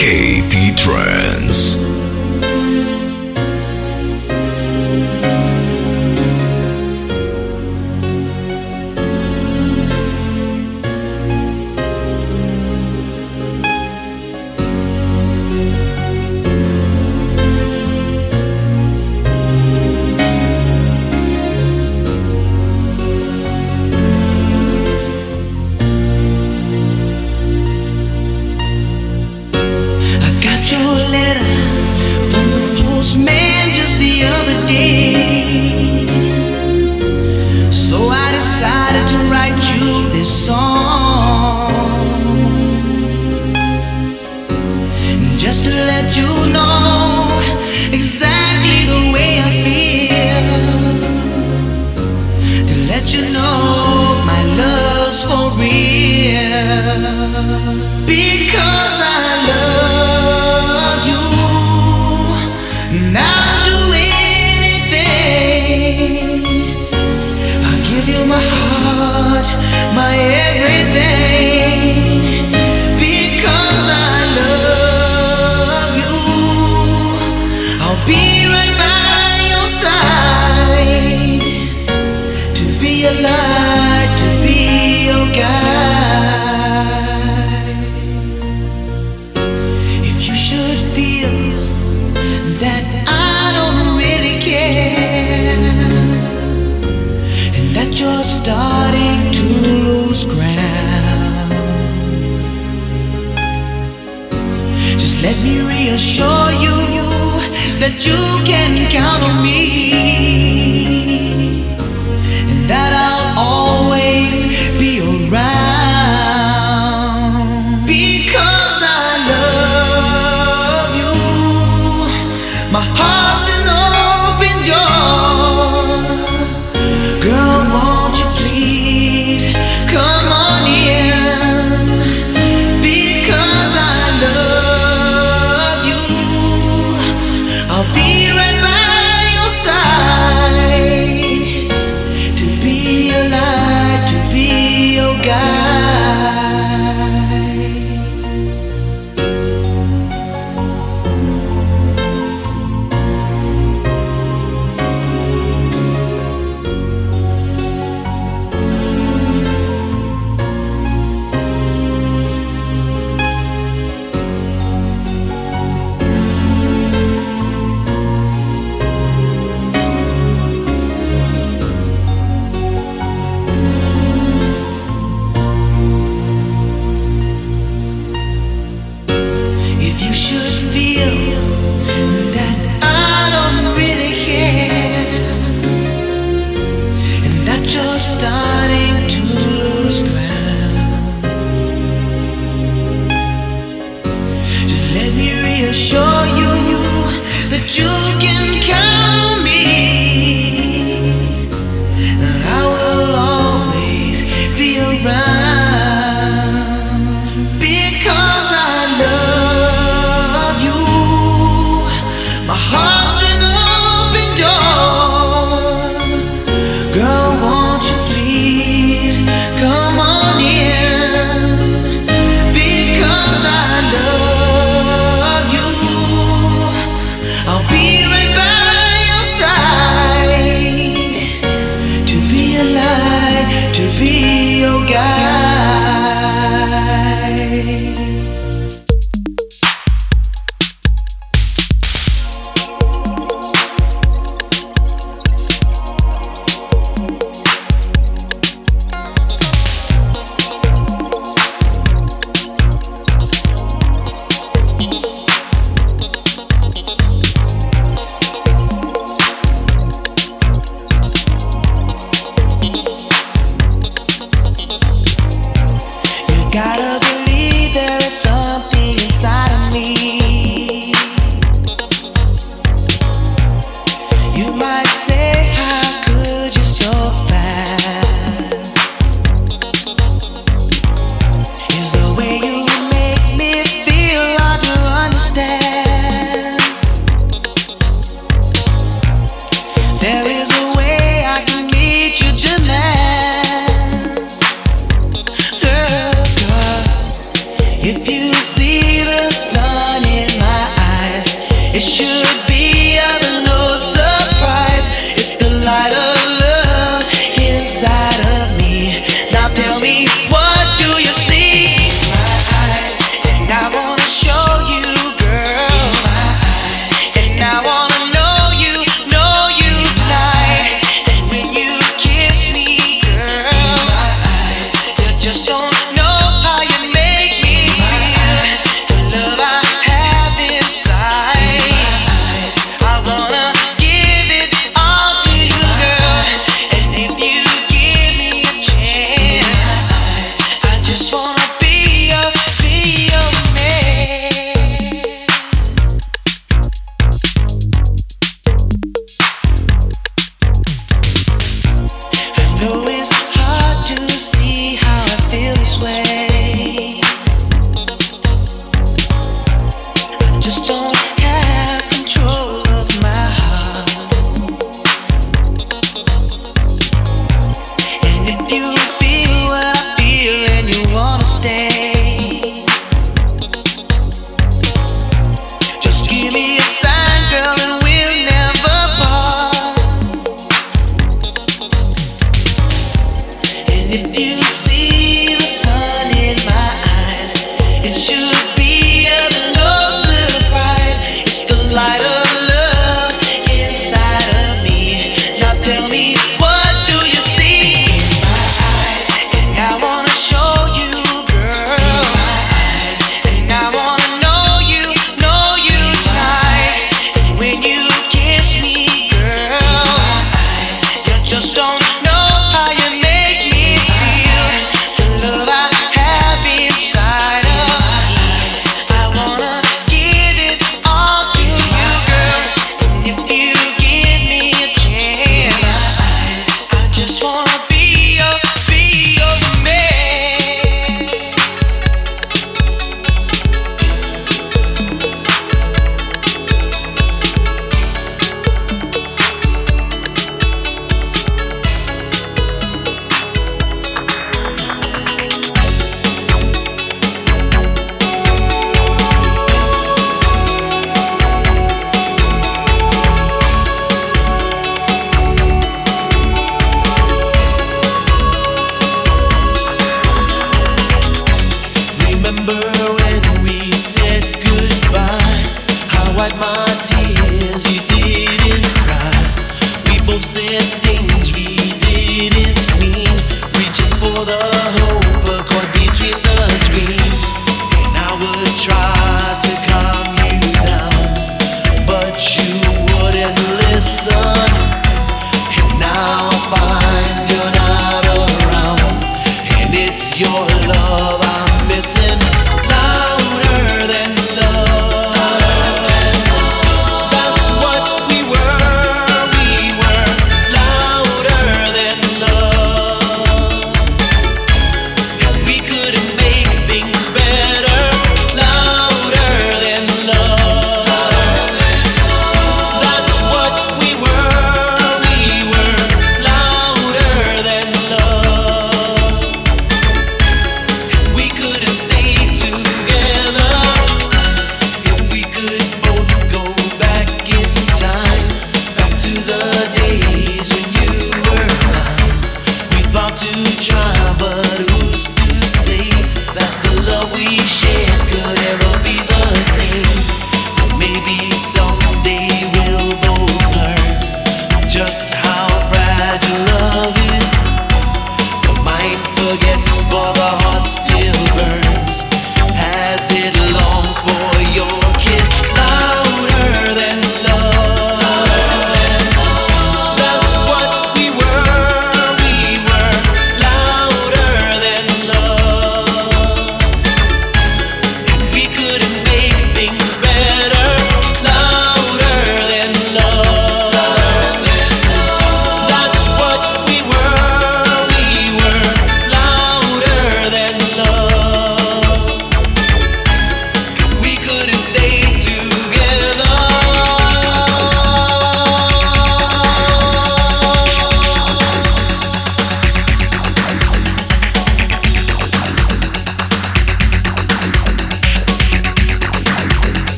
KT Trance.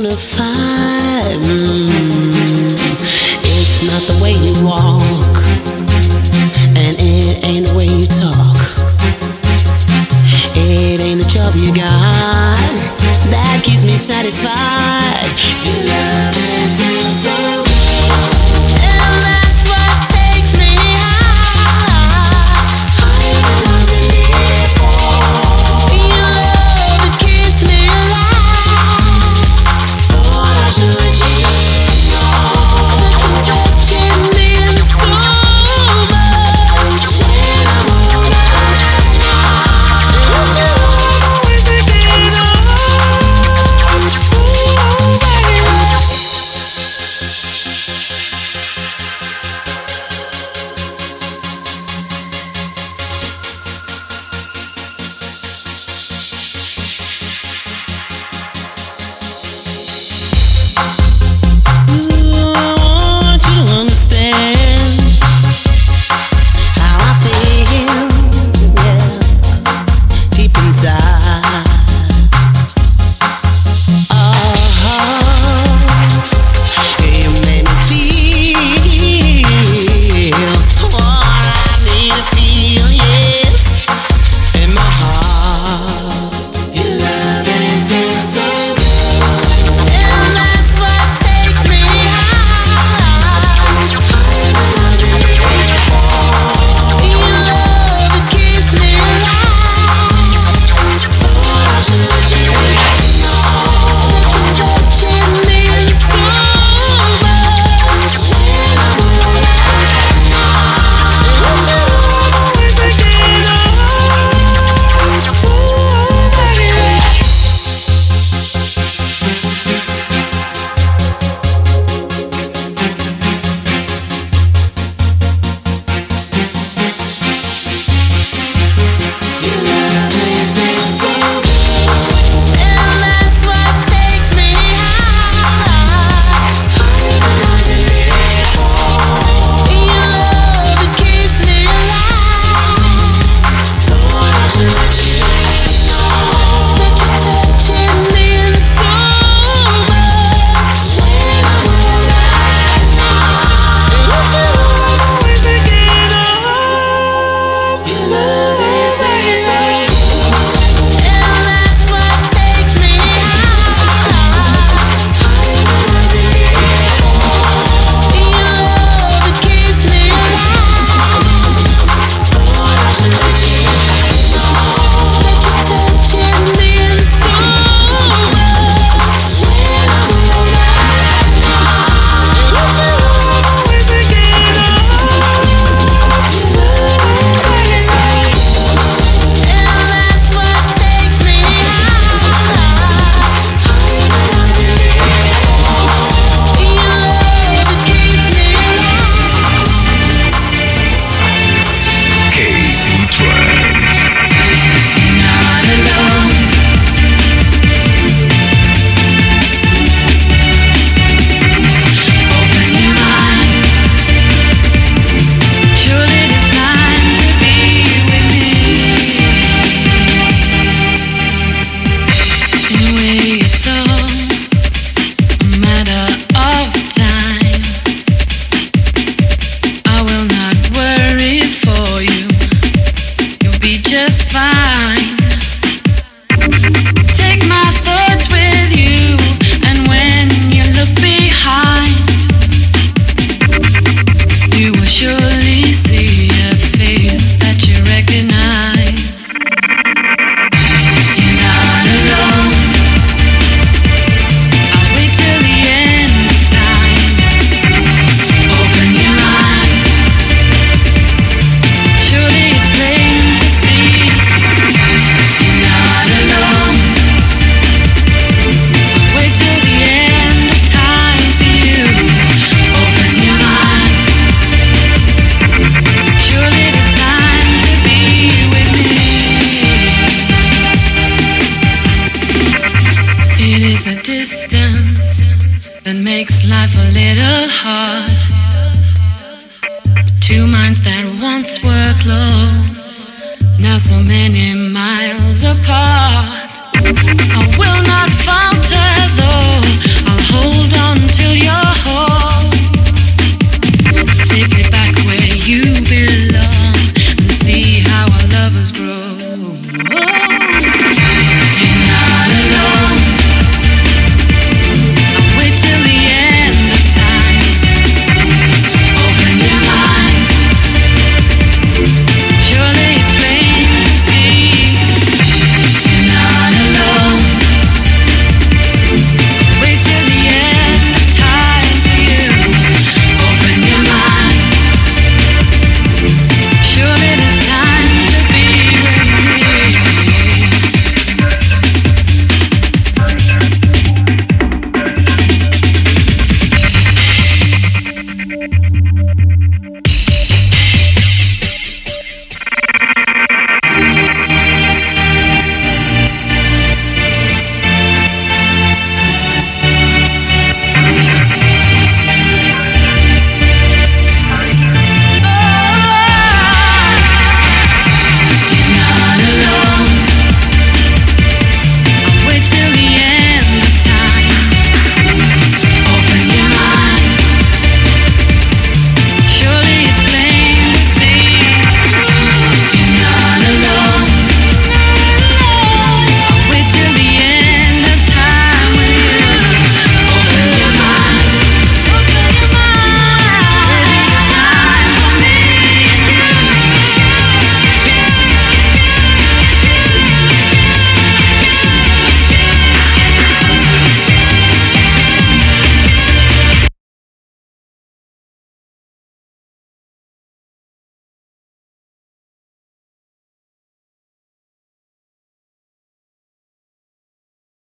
That makes